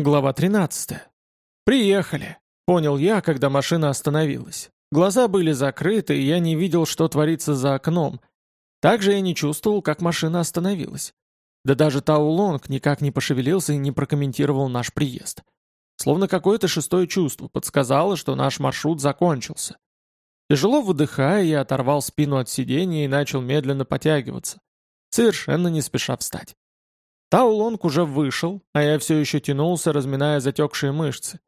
Глава 13. «Приехали», — понял я, когда машина остановилась. Глаза были закрыты, и я не видел, что творится за окном. Также я не чувствовал, как машина остановилась. Да даже Таулонг никак не пошевелился и не прокомментировал наш приезд. Словно какое-то шестое чувство подсказало, что наш маршрут закончился. Тяжело выдыхая, я оторвал спину от сиденья и начал медленно потягиваться, совершенно не спеша встать. Таулонг уже вышел, а я все еще тянулся, разминая затекшие мышцы.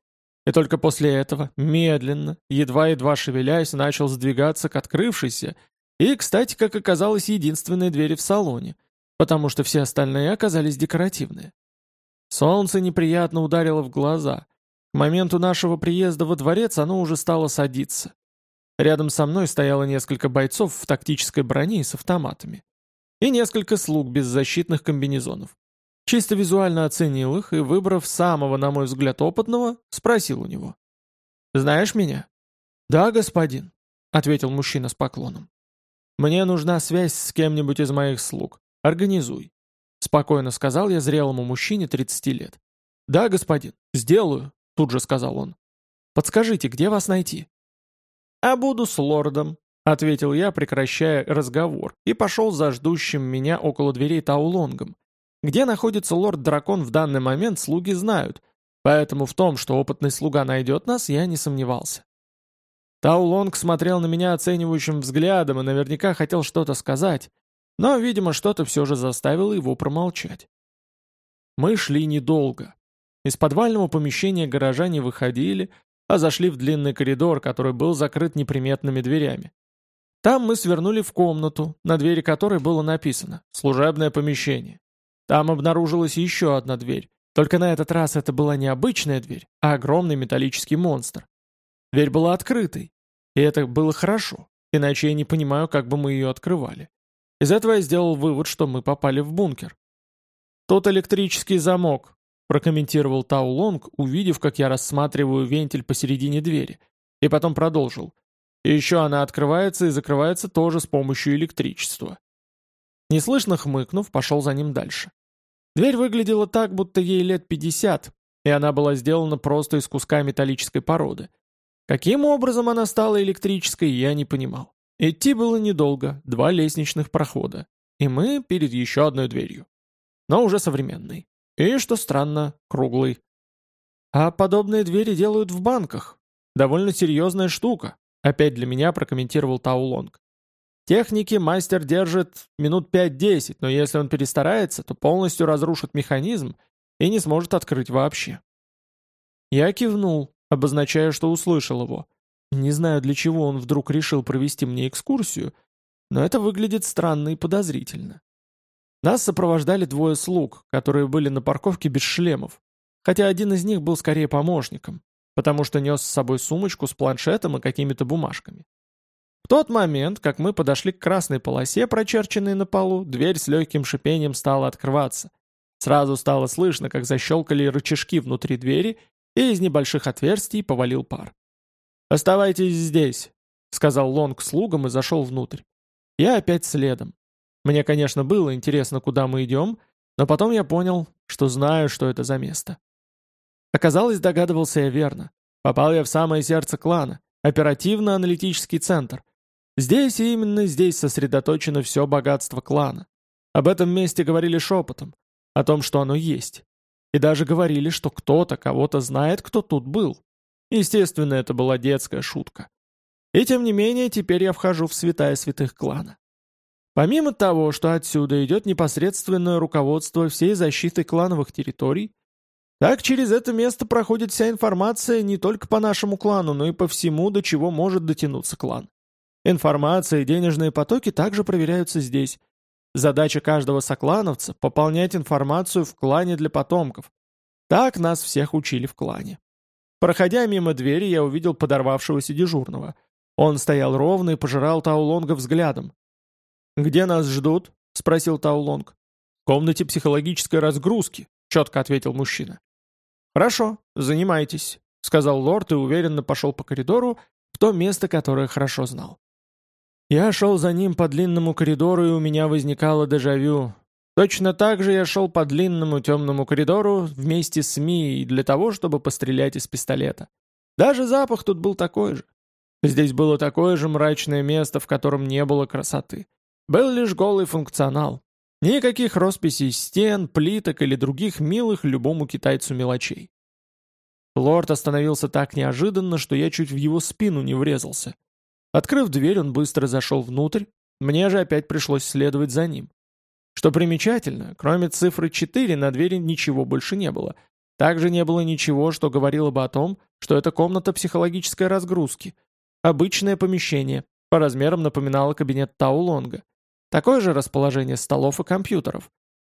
И только после этого, медленно, едва-едва шевелясь, начал сдвигаться к открывшейся и, кстати, как оказалось, единственной двери в салоне, потому что все остальные оказались декоративные. Солнце неприятно ударило в глаза. К моменту нашего приезда во дворец оно уже стало садиться. Рядом со мной стояло несколько бойцов в тактической броне и с автоматами. И несколько слуг без защитных комбинезонов. Чисто визуально оценил их и, выбрав самого, на мой взгляд, опытного, спросил у него. «Знаешь меня?» «Да, господин», — ответил мужчина с поклоном. «Мне нужна связь с кем-нибудь из моих слуг. Организуй», — спокойно сказал я зрелому мужчине 30 лет. «Да, господин, сделаю», — тут же сказал он. «Подскажите, где вас найти?» «А буду с лордом», — ответил я, прекращая разговор, и пошел за ждущим меня около дверей Таулонгом, где находится лорд-дракон в данный момент, слуги знают, поэтому в том, что опытный слуга найдет нас, я не сомневался. Таулонг смотрел на меня оценивающим взглядом и наверняка хотел что-то сказать, но, видимо, что-то все же заставило его промолчать. Мы шли недолго. Из подвального помещения гаража не выходили, а зашли в длинный коридор, который был закрыт неприметными дверями. Там мы свернули в комнату, на двери которой было написано «Служебное помещение». Там обнаружилась еще одна дверь. Только на этот раз это была не обычная дверь, а огромный металлический монстр. Дверь была открытой. И это было хорошо, иначе я не понимаю, как бы мы ее открывали. Из этого я сделал вывод, что мы попали в бункер. «Тут электрический замок», — прокомментировал Тау Лонг, увидев, как я рассматриваю вентиль посередине двери, и потом продолжил. И еще она открывается и закрывается тоже с помощью электричества. Неслышно хмыкнув, пошел за ним дальше. Дверь выглядела так, будто ей лет 50, и она была сделана просто из куска металлической породы. Каким образом она стала электрической, я не понимал. Идти было недолго, два лестничных прохода, и мы перед еще одной дверью. Но уже современной. И, что странно, круглый. А подобные двери делают в банках. Довольно серьезная штука, опять для меня прокомментировал Таулонг. Техники мастер держит минут 5-10, но если он перестарается, то полностью разрушит механизм и не сможет открыть вообще. Я кивнул, обозначая, что услышал его. Не знаю, для чего он вдруг решил провести мне экскурсию, но это выглядит странно и подозрительно. Нас сопровождали двое слуг, которые были на парковке без шлемов, хотя один из них был скорее помощником, потому что нес с собой сумочку с планшетом и какими-то бумажками тот момент, как мы подошли к красной полосе, прочерченной на полу, дверь с легким шипением стала открываться. Сразу стало слышно, как защелкали рычажки внутри двери, и из небольших отверстий повалил пар. «Оставайтесь здесь», — сказал Лонг слугам и зашел внутрь. Я опять следом. Мне, конечно, было интересно, куда мы идем, но потом я понял, что знаю, что это за место. Оказалось, догадывался я верно. Попал я в самое сердце клана, оперативно-аналитический центр, Здесь и именно здесь сосредоточено все богатство клана. Об этом месте говорили шепотом, о том, что оно есть. И даже говорили, что кто-то кого-то знает, кто тут был. Естественно, это была детская шутка. И тем не менее, теперь я вхожу в святая святых клана. Помимо того, что отсюда идет непосредственное руководство всей защиты клановых территорий, так через это место проходит вся информация не только по нашему клану, но и по всему, до чего может дотянуться клан. Информация и денежные потоки также проверяются здесь. Задача каждого соклановца — пополнять информацию в клане для потомков. Так нас всех учили в клане. Проходя мимо двери, я увидел подорвавшегося дежурного. Он стоял ровно и пожирал Таулонга взглядом. «Где нас ждут?» — спросил Таулонг. «В комнате психологической разгрузки», — четко ответил мужчина. «Хорошо, занимайтесь», — сказал лорд и уверенно пошел по коридору в то место, которое хорошо знал. Я шел за ним по длинному коридору, и у меня возникало дежавю. Точно так же я шел по длинному темному коридору вместе с Мией для того, чтобы пострелять из пистолета. Даже запах тут был такой же. Здесь было такое же мрачное место, в котором не было красоты. Был лишь голый функционал. Никаких росписей стен, плиток или других милых любому китайцу мелочей. Лорд остановился так неожиданно, что я чуть в его спину не врезался. Открыв дверь, он быстро зашел внутрь, мне же опять пришлось следовать за ним. Что примечательно, кроме цифры 4 на двери ничего больше не было. Также не было ничего, что говорило бы о том, что это комната психологической разгрузки. Обычное помещение, по размерам напоминало кабинет Таулонга. Такое же расположение столов и компьютеров.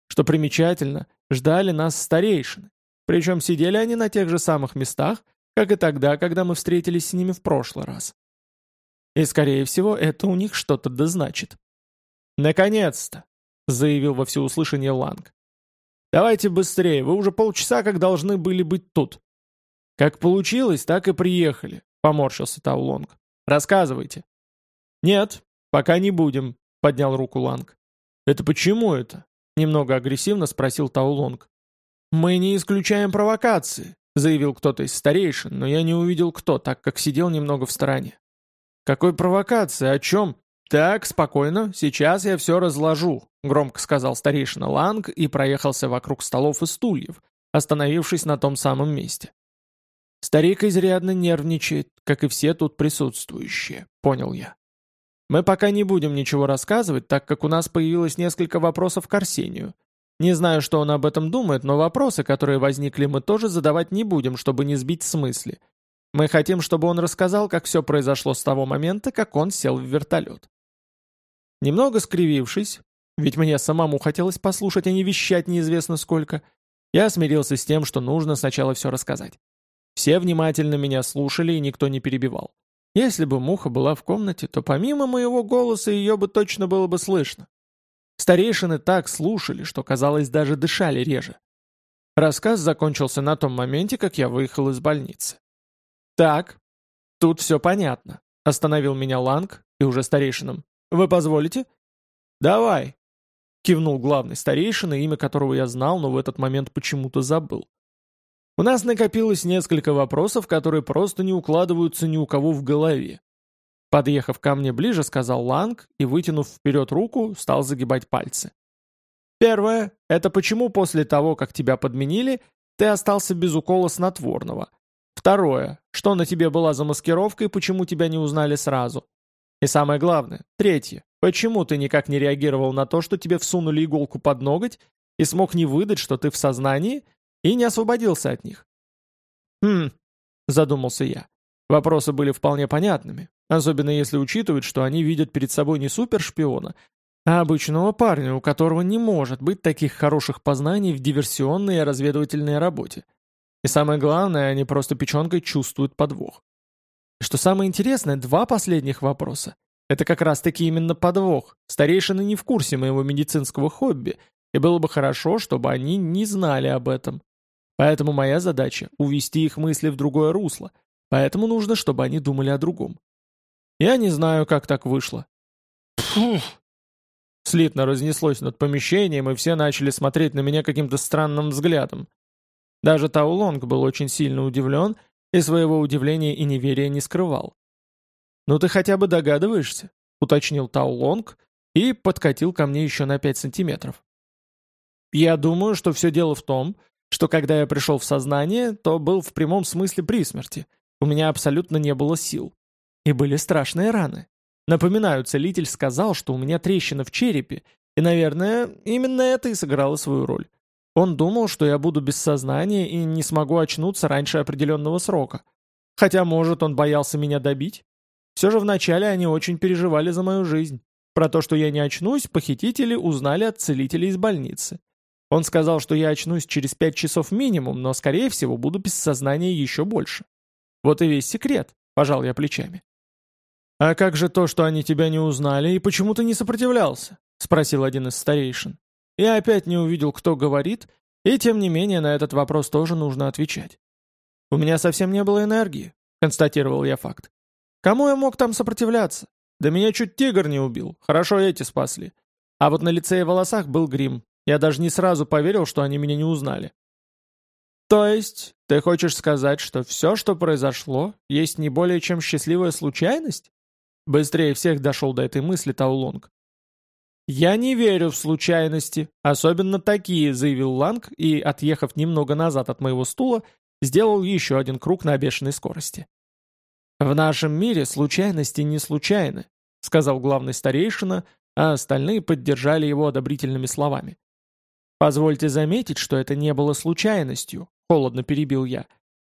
Что примечательно, ждали нас старейшины. Причем сидели они на тех же самых местах, как и тогда, когда мы встретились с ними в прошлый раз. И, скорее всего, это у них что-то да значит. «Наконец-то!» — заявил во всеуслышание Ланг. «Давайте быстрее, вы уже полчаса как должны были быть тут». «Как получилось, так и приехали», — поморщился Таулонг. «Рассказывайте». «Нет, пока не будем», — поднял руку Ланг. «Это почему это?» — немного агрессивно спросил Таулонг. «Мы не исключаем провокации», — заявил кто-то из старейшин, но я не увидел кто, так как сидел немного в стороне. «Какой провокации? О чем?» «Так, спокойно, сейчас я все разложу», — громко сказал старейшина Ланг и проехался вокруг столов и стульев, остановившись на том самом месте. «Старик изрядно нервничает, как и все тут присутствующие», — понял я. «Мы пока не будем ничего рассказывать, так как у нас появилось несколько вопросов к Арсению. Не знаю, что он об этом думает, но вопросы, которые возникли, мы тоже задавать не будем, чтобы не сбить с мысли. Мы хотим, чтобы он рассказал, как все произошло с того момента, как он сел в вертолет. Немного скривившись, ведь мне самому хотелось послушать, а не вещать неизвестно сколько, я смирился с тем, что нужно сначала все рассказать. Все внимательно меня слушали, и никто не перебивал. Если бы муха была в комнате, то помимо моего голоса ее бы точно было бы слышно. Старейшины так слушали, что, казалось, даже дышали реже. Рассказ закончился на том моменте, как я выехал из больницы. «Так, тут все понятно», — остановил меня Ланг и уже старейшинам. «Вы позволите?» «Давай», — кивнул главный старейшина, имя которого я знал, но в этот момент почему-то забыл. У нас накопилось несколько вопросов, которые просто не укладываются ни у кого в голове. Подъехав ко мне ближе, сказал Ланг и, вытянув вперед руку, стал загибать пальцы. Первое — это почему после того, как тебя подменили, ты остался без укола снотворного. Второе — что на тебе была замаскировка и почему тебя не узнали сразу. И самое главное, третье — почему ты никак не реагировал на то, что тебе всунули иголку под ноготь и смог не выдать, что ты в сознании, и не освободился от них? Хм, задумался я. Вопросы были вполне понятными, особенно если учитывать, что они видят перед собой не супершпиона, а обычного парня, у которого не может быть таких хороших познаний в диверсионной и разведывательной работе. И самое главное, они просто печенкой чувствуют подвох. И что самое интересное, два последних вопроса. Это как раз-таки именно подвох. Старейшины не в курсе моего медицинского хобби, и было бы хорошо, чтобы они не знали об этом. Поэтому моя задача — увести их мысли в другое русло, поэтому нужно, чтобы они думали о другом. Я не знаю, как так вышло. Фух. Слитно разнеслось над помещением, и все начали смотреть на меня каким-то странным взглядом. Даже Таулонг был очень сильно удивлен, и своего удивления и неверия не скрывал. «Ну ты хотя бы догадываешься?» — уточнил Таулонг и подкатил ко мне еще на 5 сантиметров. «Я думаю, что все дело в том, что когда я пришел в сознание, то был в прямом смысле при смерти. У меня абсолютно не было сил. И были страшные раны. Напоминаю, целитель сказал, что у меня трещина в черепе, и, наверное, именно это и сыграло свою роль. Он думал, что я буду без сознания и не смогу очнуться раньше определенного срока. Хотя, может, он боялся меня добить? Все же вначале они очень переживали за мою жизнь. Про то, что я не очнусь, похитители узнали от целителя из больницы. Он сказал, что я очнусь через пять часов минимум, но, скорее всего, буду без сознания еще больше. Вот и весь секрет, пожал я плечами. «А как же то, что они тебя не узнали, и почему ты не сопротивлялся?» — спросил один из старейшин. Я опять не увидел, кто говорит, и тем не менее на этот вопрос тоже нужно отвечать. «У меня совсем не было энергии», — констатировал я факт. «Кому я мог там сопротивляться? Да меня чуть тигр не убил, хорошо эти спасли. А вот на лице и волосах был грим, Я даже не сразу поверил, что они меня не узнали. То есть, ты хочешь сказать, что все, что произошло, есть не более чем счастливая случайность? Быстрее всех дошел до этой мысли Таулонг. «Я не верю в случайности, особенно такие», — заявил Ланг и, отъехав немного назад от моего стула, сделал еще один круг на бешеной скорости. «В нашем мире случайности не случайны», — сказал главный старейшина, а остальные поддержали его одобрительными словами. «Позвольте заметить, что это не было случайностью», — холодно перебил я.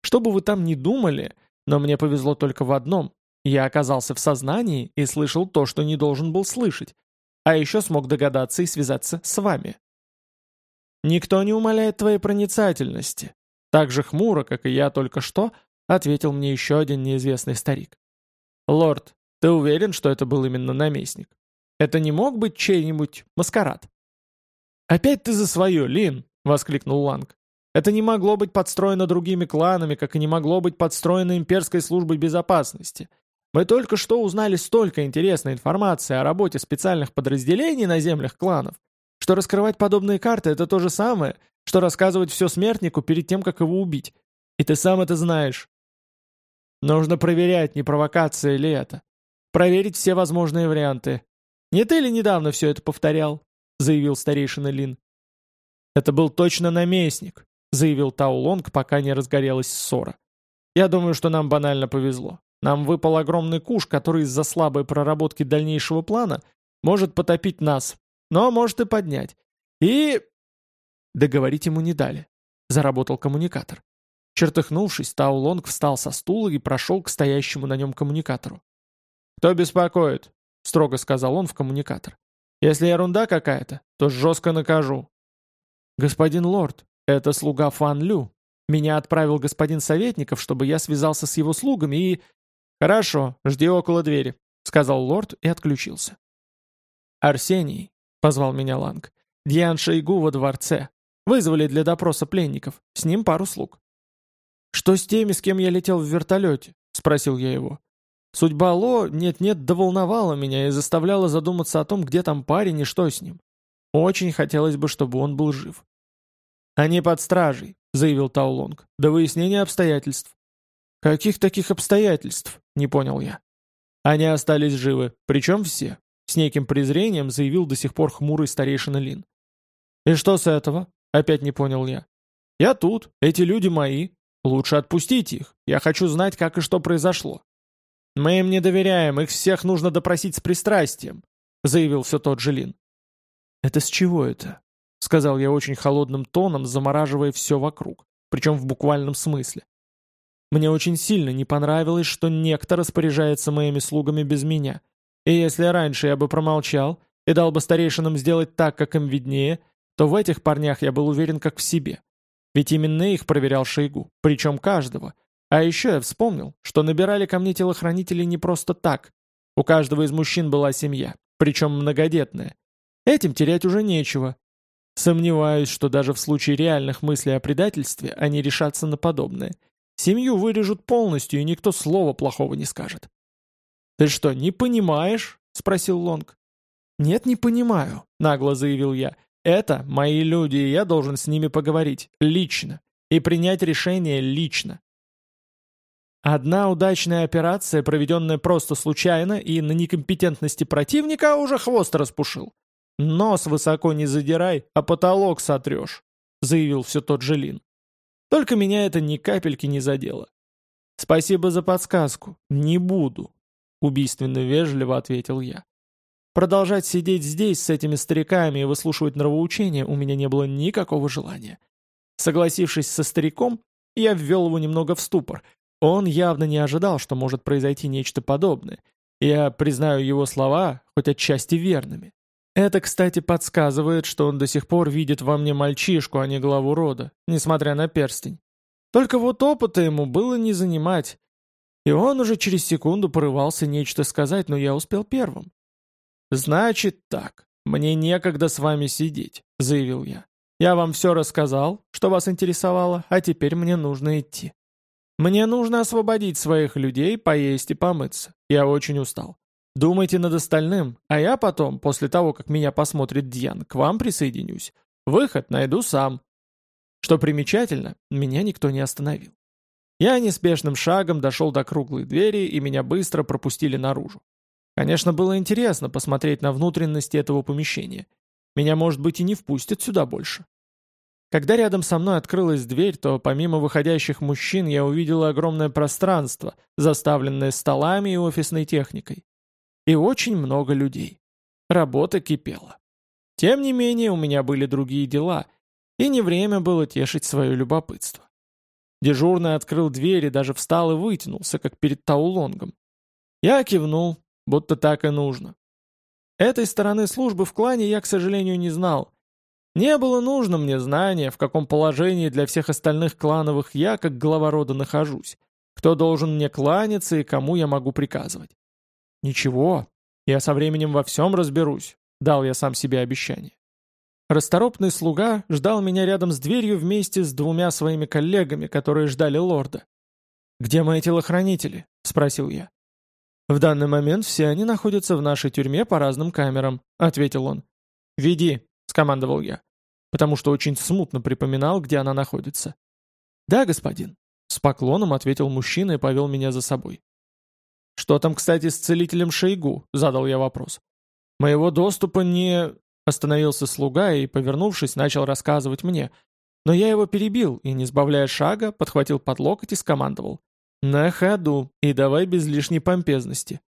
«Что бы вы там ни думали, но мне повезло только в одном. Я оказался в сознании и слышал то, что не должен был слышать, а еще смог догадаться и связаться с вами. «Никто не умаляет твоей проницательности», так же хмуро, как и я только что, ответил мне еще один неизвестный старик. «Лорд, ты уверен, что это был именно наместник? Это не мог быть чей-нибудь маскарад?» «Опять ты за свое, Лин!» — воскликнул Ланг. «Это не могло быть подстроено другими кланами, как и не могло быть подстроено имперской службой безопасности. Мы только что узнали столько интересной информации о работе специальных подразделений на землях кланов, что раскрывать подобные карты — это то же самое, что рассказывать все смертнику перед тем, как его убить. И ты сам это знаешь. Нужно проверять, не провокация ли это. Проверить все возможные варианты. Не ты ли недавно все это повторял? Заявил старейшина Лин. Это был точно наместник, заявил Таулонг, пока не разгорелась ссора. Я думаю, что нам банально повезло. Нам выпал огромный куш, который из-за слабой проработки дальнейшего плана может потопить нас, но может и поднять. И... Договорить ему не дали. Заработал коммуникатор. Чертыхнувшись, Тау Лонг встал со стула и прошел к стоящему на нем коммуникатору. «Кто беспокоит?» — строго сказал он в коммуникатор. «Если ерунда какая-то, то жестко накажу». «Господин лорд, это слуга Фан Лю. Меня отправил господин Советников, чтобы я связался с его слугами и...» «Хорошо, жди около двери», — сказал лорд и отключился. «Арсений», — позвал меня Ланг, — «Дьян Шойгу во дворце. Вызвали для допроса пленников, с ним пару слуг». «Что с теми, с кем я летел в вертолете?» — спросил я его. Судьба Ло нет-нет доволновала меня и заставляла задуматься о том, где там парень и что с ним. Очень хотелось бы, чтобы он был жив. «Они под стражей», — заявил Таулонг, — «до выяснения обстоятельств». «Каких таких обстоятельств?» — не понял я. Они остались живы, причем все. С неким презрением заявил до сих пор хмурый старейшина Лин. «И что с этого?» — опять не понял я. «Я тут, эти люди мои. Лучше отпустите их. Я хочу знать, как и что произошло». «Мы им не доверяем, их всех нужно допросить с пристрастием», — заявил все тот же Лин. «Это с чего это?» — сказал я очень холодным тоном, замораживая все вокруг, причем в буквальном смысле. Мне очень сильно не понравилось, что некто распоряжается моими слугами без меня. И если раньше я бы промолчал и дал бы старейшинам сделать так, как им виднее, то в этих парнях я был уверен как в себе. Ведь именно их проверял Шойгу, причем каждого. А еще я вспомнил, что набирали ко мне телохранителей не просто так. У каждого из мужчин была семья, причем многодетная. Этим терять уже нечего. Сомневаюсь, что даже в случае реальных мыслей о предательстве они решатся на подобное – Семью вырежут полностью, и никто слова плохого не скажет. «Ты что, не понимаешь?» — спросил Лонг. «Нет, не понимаю», — нагло заявил я. «Это мои люди, и я должен с ними поговорить. Лично. И принять решение лично». Одна удачная операция, проведенная просто случайно и на некомпетентности противника, уже хвост распушил. «Нос высоко не задирай, а потолок сотрешь», — заявил все тот же Лин. Только меня это ни капельки не задело. «Спасибо за подсказку. Не буду», — убийственно вежливо ответил я. Продолжать сидеть здесь с этими стариками и выслушивать нравоучения у меня не было никакого желания. Согласившись со стариком, я ввел его немного в ступор. Он явно не ожидал, что может произойти нечто подобное. Я признаю его слова хоть отчасти верными. Это, кстати, подсказывает, что он до сих пор видит во мне мальчишку, а не главу рода, несмотря на перстень. Только вот опыта ему было не занимать. И он уже через секунду порывался нечто сказать, но я успел первым. «Значит так, мне некогда с вами сидеть», — заявил я. «Я вам все рассказал, что вас интересовало, а теперь мне нужно идти. Мне нужно освободить своих людей, поесть и помыться. Я очень устал. Думайте над остальным, а я потом, после того, как меня посмотрит Дьян, к вам присоединюсь. Выход найду сам. Что примечательно, меня никто не остановил. Я неспешным шагом дошел до круглой двери, и меня быстро пропустили наружу. Конечно, было интересно посмотреть на внутренности этого помещения. Меня, может быть, и не впустят сюда больше. Когда рядом со мной открылась дверь, то помимо выходящих мужчин я увидел огромное пространство, заставленное столами и офисной техникой. И очень много людей. Работа кипела. Тем не менее, у меня были другие дела, и не время было тешить свое любопытство. Дежурный открыл дверь и даже встал и вытянулся, как перед Таулонгом. Я кивнул, будто так и нужно. Этой стороны службы в клане я, к сожалению, не знал, не было нужно мне знания, в каком положении для всех остальных клановых я, как глава рода, нахожусь, кто должен мне кланяться и кому я могу приказывать. Ничего, я со временем во всем разберусь, дал я сам себе обещание. Расторопный слуга ждал меня рядом с дверью вместе с двумя своими коллегами, которые ждали лорда. «Где мои телохранители?» — спросил я. «В данный момент все они находятся в нашей тюрьме по разным камерам», — ответил он. «Веди», — скомандовал я потому что очень смутно припоминал, где она находится. «Да, господин», — с поклоном ответил мужчина и повел меня за собой. «Что там, кстати, с целителем Шейгу?» — задал я вопрос. «Моего доступа не...» — остановился слуга и, повернувшись, начал рассказывать мне. Но я его перебил и, не сбавляя шага, подхватил под локоть и скомандовал. «На ходу, и давай без лишней помпезности».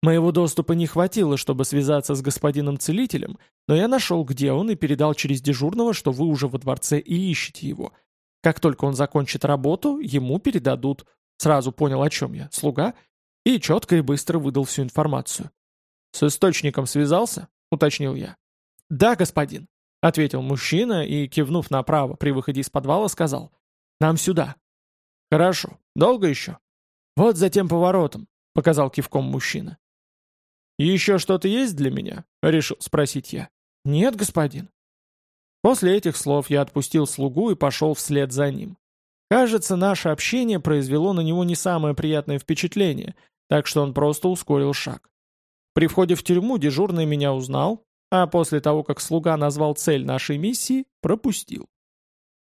Моего доступа не хватило, чтобы связаться с господином целителем, но я нашел, где он, и передал через дежурного, что вы уже во дворце и ищете его. Как только он закончит работу, ему передадут. Сразу понял, о чем я, слуга, и четко и быстро выдал всю информацию. «С источником связался?» — уточнил я. «Да, господин», — ответил мужчина и, кивнув направо при выходе из подвала, сказал. «Нам сюда». «Хорошо. Долго еще?» «Вот за тем поворотом», — показал кивком мужчина. «Еще что-то есть для меня?» — решил спросить я. «Нет, господин». После этих слов я отпустил слугу и пошел вслед за ним. Кажется, наше общение произвело на него не самое приятное впечатление, так что он просто ускорил шаг. При входе в тюрьму дежурный меня узнал, а после того, как слуга назвал цель нашей миссии, пропустил.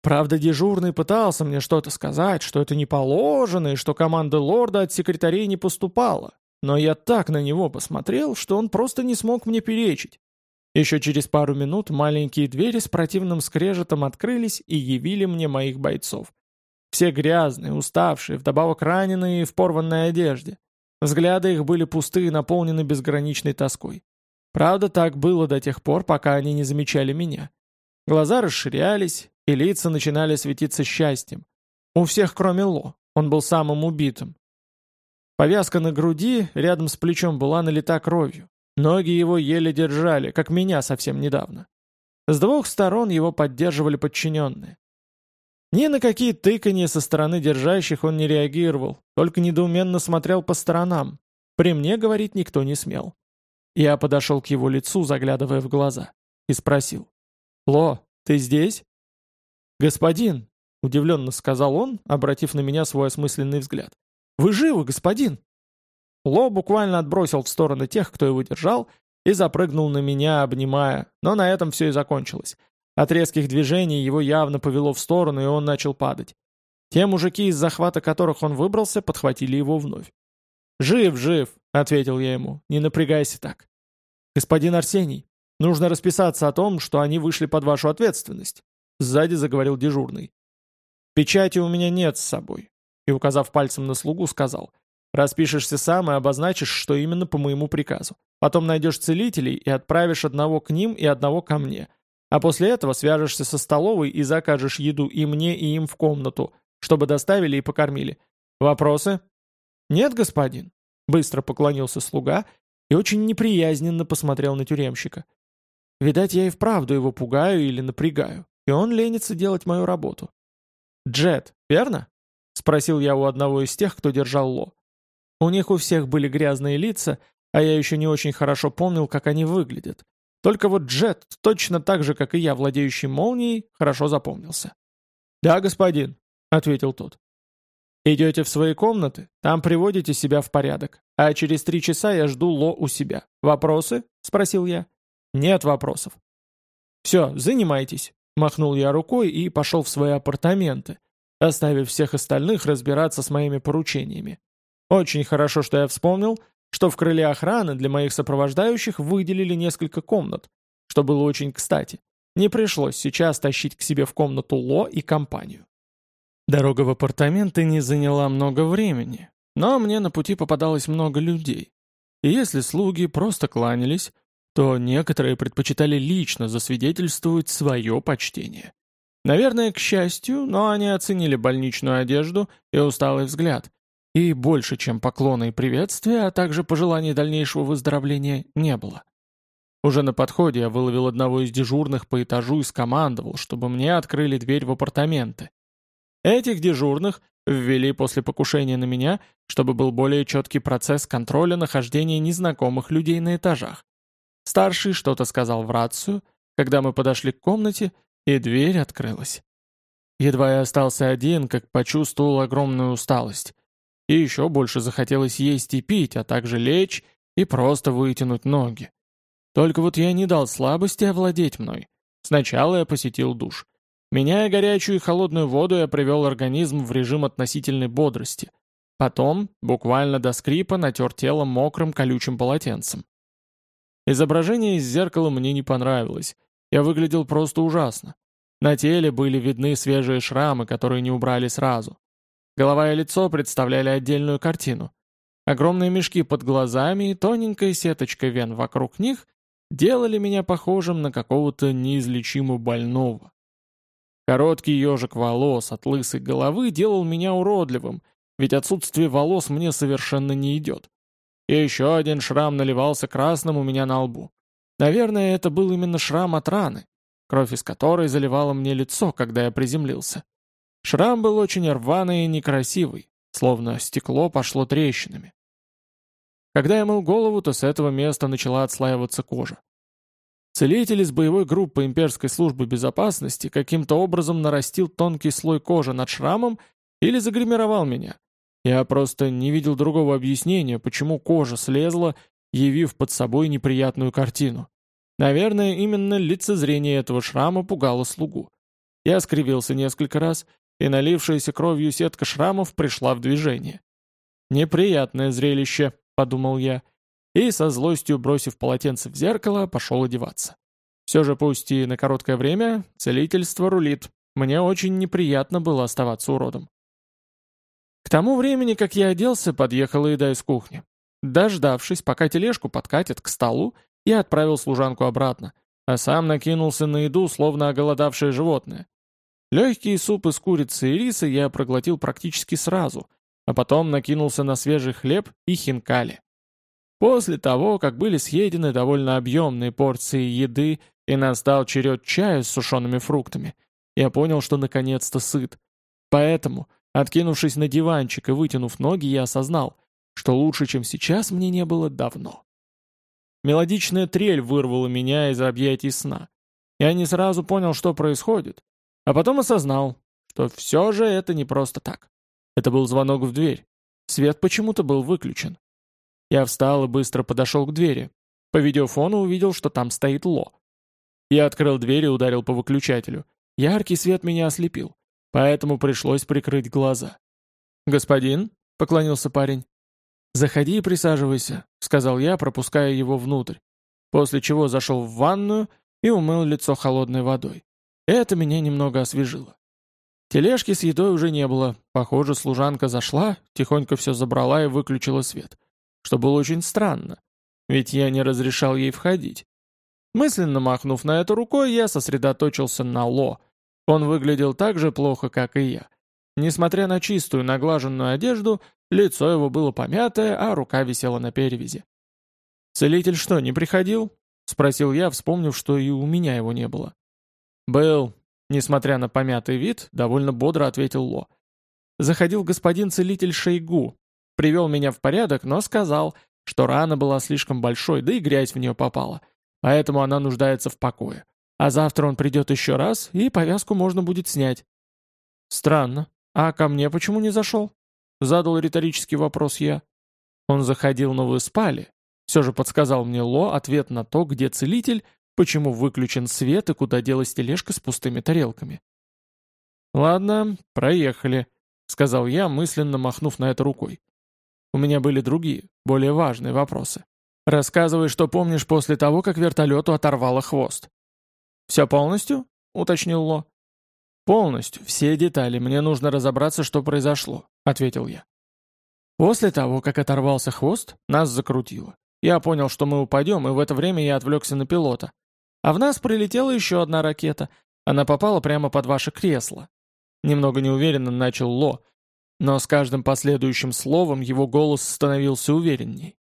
Правда, дежурный пытался мне что-то сказать, что это не положено, и что команда лорда от секретарей не поступала. Но я так на него посмотрел, что он просто не смог мне перечить. Еще через пару минут маленькие двери с противным скрежетом открылись и явили мне моих бойцов. Все грязные, уставшие, вдобавок раненые и в порванной одежде. Взгляды их были пустые и наполнены безграничной тоской. Правда, так было до тех пор, пока они не замечали меня. Глаза расширялись, и лица начинали светиться счастьем. У всех, кроме Ло. Он был самым убитым. Повязка на груди рядом с плечом была налита кровью. Ноги его еле держали, как меня совсем недавно. С двух сторон его поддерживали подчиненные. Ни на какие тыканья со стороны держащих он не реагировал, только недоуменно смотрел по сторонам. При мне говорить никто не смел. Я подошел к его лицу, заглядывая в глаза, и спросил. «Ло, ты здесь?» «Господин», — удивленно сказал он, обратив на меня свой осмысленный взгляд. «Вы живы, господин?» Ло буквально отбросил в стороны тех, кто его держал, и запрыгнул на меня, обнимая, но на этом все и закончилось. От резких движений его явно повело в сторону, и он начал падать. Те мужики, из захвата которых он выбрался, подхватили его вновь. «Жив, жив», — ответил я ему, — «не напрягайся так». «Господин Арсений, нужно расписаться о том, что они вышли под вашу ответственность», — сзади заговорил дежурный. «Печати у меня нет с собой и, указав пальцем на слугу, сказал, «Распишешься сам и обозначишь, что именно по моему приказу. Потом найдешь целителей и отправишь одного к ним и одного ко мне. А после этого свяжешься со столовой и закажешь еду и мне, и им в комнату, чтобы доставили и покормили. Вопросы?» «Нет, господин», — быстро поклонился слуга и очень неприязненно посмотрел на тюремщика. «Видать, я и вправду его пугаю или напрягаю, и он ленится делать мою работу». «Джет, верно?» — спросил я у одного из тех, кто держал Ло. У них у всех были грязные лица, а я еще не очень хорошо помнил, как они выглядят. Только вот Джет, точно так же, как и я, владеющий молнией, хорошо запомнился. «Да, господин», — ответил тот. «Идете в свои комнаты, там приводите себя в порядок, а через три часа я жду Ло у себя. Вопросы?» — спросил я. «Нет вопросов». Все, занимайтесь», — махнул я рукой и пошел в свои апартаменты, оставив всех остальных разбираться с моими поручениями. Очень хорошо, что я вспомнил, что в крыле охраны для моих сопровождающих выделили несколько комнат, что было очень кстати. Не пришлось сейчас тащить к себе в комнату Ло и компанию. Дорога в апартаменты не заняла много времени, но мне на пути попадалось много людей. И если слуги просто кланялись, то некоторые предпочитали лично засвидетельствовать свое почтение. Наверное, к счастью, но они оценили больничную одежду и усталый взгляд, и больше, чем поклоны и приветствия, а также пожеланий дальнейшего выздоровления, не было. Уже на подходе я выловил одного из дежурных по этажу и скомандовал, чтобы мне открыли дверь в апартаменты. Этих дежурных ввели после покушения на меня, чтобы был более четкий процесс контроля нахождения незнакомых людей на этажах. Старший что-то сказал в рацию, когда мы подошли к комнате, и дверь открылась. Едва я остался один, как почувствовал огромную усталость. И еще больше захотелось есть и пить, а также лечь и просто вытянуть ноги. Только вот я не дал слабости овладеть мной. Сначала я посетил душ. Меняя горячую и холодную воду, я привел организм в режим относительной бодрости. Потом, буквально до скрипа, натер тело мокрым колючим полотенцем. Изображение из зеркала мне не понравилось. Я выглядел просто ужасно. На теле были видны свежие шрамы, которые не убрали сразу. Голова и лицо представляли отдельную картину. Огромные мешки под глазами и тоненькая сеточка вен вокруг них делали меня похожим на какого-то неизлечимо больного. Короткий ежик волос от лысой головы делал меня уродливым, ведь отсутствие волос мне совершенно не идет. И еще один шрам наливался красным у меня на лбу. Наверное, это был именно шрам от раны, кровь из которой заливала мне лицо, когда я приземлился. Шрам был очень рваный и некрасивый, словно стекло пошло трещинами. Когда я мыл голову, то с этого места начала отслаиваться кожа. Целитель из боевой группы имперской службы безопасности каким-то образом нарастил тонкий слой кожи над шрамом или загримировал меня. Я просто не видел другого объяснения, почему кожа слезла, явив под собой неприятную картину. Наверное, именно лицезрение этого шрама пугало слугу. Я скривился несколько раз, и налившаяся кровью сетка шрамов пришла в движение. «Неприятное зрелище», — подумал я, и, со злостью бросив полотенце в зеркало, пошел одеваться. Все же пусть и на короткое время, целительство рулит. Мне очень неприятно было оставаться уродом. К тому времени, как я оделся, подъехала еда из кухни. Дождавшись, пока тележку подкатят к столу, я отправил служанку обратно, а сам накинулся на еду, словно оголодавшее животное. Легкий суп из курицы и риса я проглотил практически сразу, а потом накинулся на свежий хлеб и хинкали. После того, как были съедены довольно объемные порции еды и настал черед чая с сушеными фруктами, я понял, что наконец-то сыт. Поэтому, откинувшись на диванчик и вытянув ноги, я осознал, что лучше, чем сейчас, мне не было давно. Мелодичная трель вырвала меня из объятий сна. Я не сразу понял, что происходит, а потом осознал, что все же это не просто так. Это был звонок в дверь. Свет почему-то был выключен. Я встал и быстро подошел к двери. По видеофону увидел, что там стоит Ло. Я открыл дверь и ударил по выключателю. Яркий свет меня ослепил, поэтому пришлось прикрыть глаза. «Господин?» — поклонился парень. «Заходи и присаживайся», — сказал я, пропуская его внутрь, после чего зашел в ванную и умыл лицо холодной водой. Это меня немного освежило. Тележки с едой уже не было. Похоже, служанка зашла, тихонько все забрала и выключила свет. Что было очень странно, ведь я не разрешал ей входить. Мысленно махнув на это рукой, я сосредоточился на Ло. Он выглядел так же плохо, как и я. Несмотря на чистую наглаженную одежду, лицо его было помятое, а рука висела на перевязи. «Целитель что, не приходил?» — спросил я, вспомнив, что и у меня его не было. «Был», — несмотря на помятый вид, довольно бодро ответил Ло. «Заходил господин целитель Шейгу. Привел меня в порядок, но сказал, что рана была слишком большой, да и грязь в нее попала. Поэтому она нуждается в покое. А завтра он придет еще раз, и повязку можно будет снять». «Странно. А ко мне почему не зашел?» Задал риторический вопрос я. Он заходил, но вы спали. Все же подсказал мне Ло ответ на то, где целитель, почему выключен свет и куда делась тележка с пустыми тарелками. «Ладно, проехали», — сказал я, мысленно махнув на это рукой. У меня были другие, более важные вопросы. Рассказывай, что помнишь после того, как вертолету оторвало хвост. «Все полностью?» — уточнил Ло. «Полностью, все детали, мне нужно разобраться, что произошло», — ответил я. После того, как оторвался хвост, нас закрутило. Я понял, что мы упадем, и в это время я отвлекся на пилота. А в нас прилетела еще одна ракета. Она попала прямо под ваше кресло. Немного неуверенно начал Ло, но с каждым последующим словом его голос становился уверенней.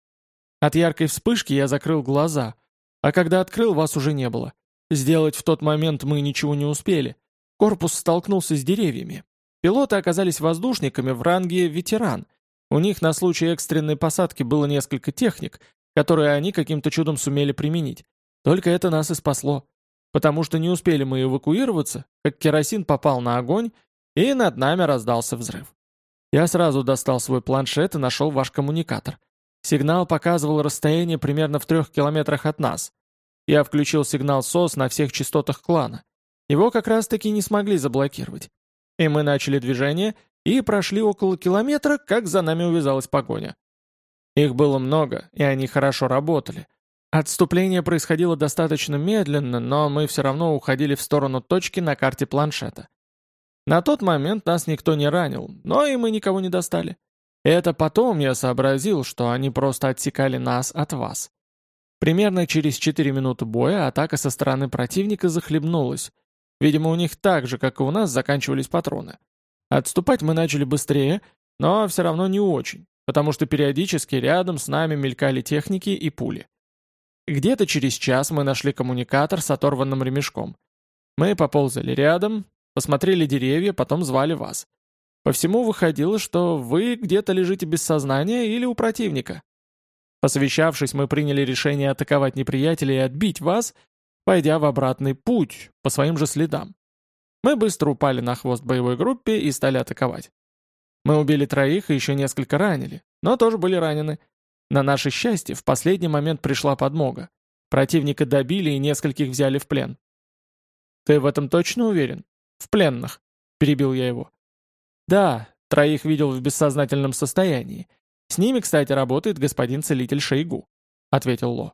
От яркой вспышки я закрыл глаза, а когда открыл, вас уже не было. Сделать в тот момент мы ничего не успели. Корпус столкнулся с деревьями. Пилоты оказались воздушниками в ранге «ветеран». У них на случай экстренной посадки было несколько техник, которые они каким-то чудом сумели применить. Только это нас и спасло. Потому что не успели мы эвакуироваться, как керосин попал на огонь, и над нами раздался взрыв. Я сразу достал свой планшет и нашел ваш коммуникатор. Сигнал показывал расстояние примерно в трех километрах от нас. Я включил сигнал СОС на всех частотах клана. Его как раз-таки не смогли заблокировать. И мы начали движение, и прошли около километра, как за нами увязалась погоня. Их было много, и они хорошо работали. Отступление происходило достаточно медленно, но мы все равно уходили в сторону точки на карте планшета. На тот момент нас никто не ранил, но и мы никого не достали. Это потом я сообразил, что они просто отсекали нас от вас. Примерно через 4 минуты боя атака со стороны противника захлебнулась. Видимо, у них так же, как и у нас, заканчивались патроны. Отступать мы начали быстрее, но все равно не очень, потому что периодически рядом с нами мелькали техники и пули. Где-то через час мы нашли коммуникатор с оторванным ремешком. Мы поползали рядом, посмотрели деревья, потом звали вас. По всему выходило, что вы где-то лежите без сознания или у противника. Посовещавшись, мы приняли решение атаковать неприятеля и отбить вас, пойдя в обратный путь, по своим же следам. Мы быстро упали на хвост боевой группе и стали атаковать. Мы убили троих и еще несколько ранили, но тоже были ранены. На наше счастье, в последний момент пришла подмога. Противника добили и нескольких взяли в плен. «Ты в этом точно уверен?» «В пленных», — перебил я его. «Да, троих видел в бессознательном состоянии. С ними, кстати, работает господин целитель Шейгу», — ответил Ло.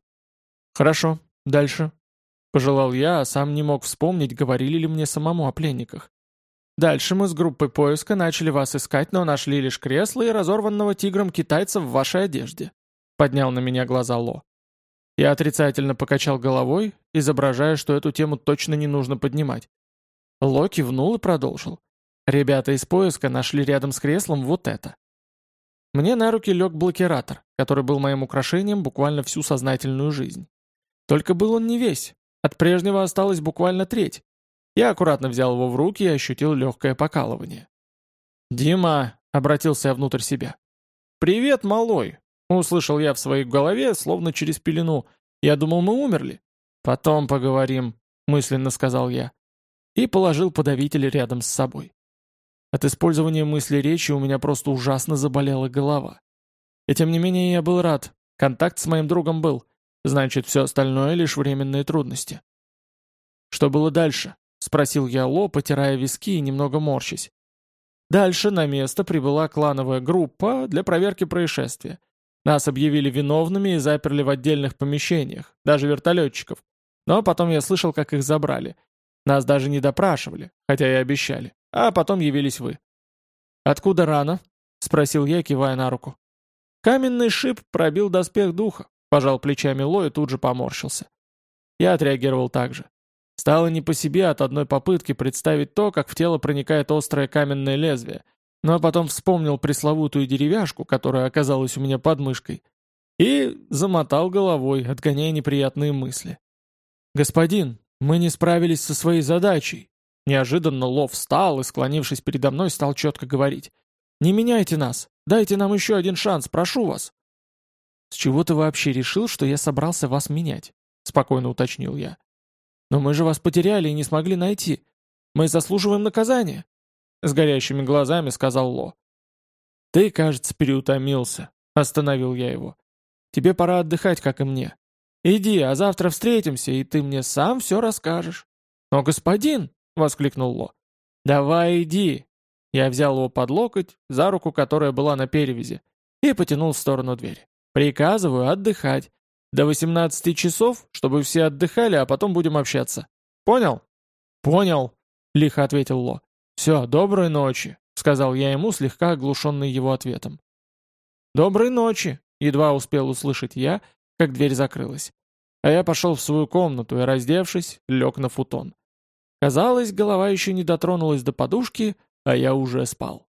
«Хорошо, дальше», — пожелал я, а сам не мог вспомнить, говорили ли мне самому о пленниках. «Дальше мы с группой поиска начали вас искать, но нашли лишь кресло и разорванного тигром китайца в вашей одежде», — поднял на меня глаза Ло. Я отрицательно покачал головой, изображая, что эту тему точно не нужно поднимать. Ло кивнул и продолжил. Ребята из поиска нашли рядом с креслом вот это. Мне на руки лег блокиратор, который был моим украшением буквально всю сознательную жизнь. Только был он не весь. От прежнего осталась буквально треть. Я аккуратно взял его в руки и ощутил легкое покалывание. «Дима!» — обратился я внутрь себя. «Привет, малой!» — услышал я в своей голове, словно через пелену. «Я думал, мы умерли». «Потом поговорим», — мысленно сказал я. И положил подавитель рядом с собой. От использования мысли речи у меня просто ужасно заболела голова. И тем не менее я был рад. Контакт с моим другом был. Значит, все остальное лишь временные трудности. «Что было дальше?» — спросил я Ло, потирая виски и немного морщись. Дальше на место прибыла клановая группа для проверки происшествия. Нас объявили виновными и заперли в отдельных помещениях, даже вертолетчиков. Но потом я слышал, как их забрали. Нас даже не допрашивали, хотя и обещали а потом явились вы. «Откуда рана?» — спросил я, кивая на руку. Каменный шип пробил доспех духа, пожал плечами Ло и тут же поморщился. Я отреагировал так же. Стало не по себе от одной попытки представить то, как в тело проникает острое каменное лезвие, но потом вспомнил пресловутую деревяшку, которая оказалась у меня под мышкой, и замотал головой, отгоняя неприятные мысли. «Господин, мы не справились со своей задачей», Неожиданно Лов встал и, склонившись передо мной, стал четко говорить. «Не меняйте нас! Дайте нам еще один шанс, прошу вас!» «С чего ты вообще решил, что я собрался вас менять?» — спокойно уточнил я. «Но мы же вас потеряли и не смогли найти. Мы заслуживаем наказания!» С горящими глазами сказал Ло. «Ты, кажется, переутомился», — остановил я его. «Тебе пора отдыхать, как и мне. Иди, а завтра встретимся, и ты мне сам все расскажешь». «Но, господин!» — воскликнул Ло. «Давай иди!» Я взял его под локоть, за руку, которая была на перевязи, и потянул в сторону двери. «Приказываю отдыхать. До 18 часов, чтобы все отдыхали, а потом будем общаться. Понял?» «Понял», — лихо ответил Ло. «Все, доброй ночи», — сказал я ему, слегка оглушенный его ответом. «Доброй ночи», — едва успел услышать я, как дверь закрылась. А я пошел в свою комнату и, раздевшись, лег на футон. Казалось, голова еще не дотронулась до подушки, а я уже спал.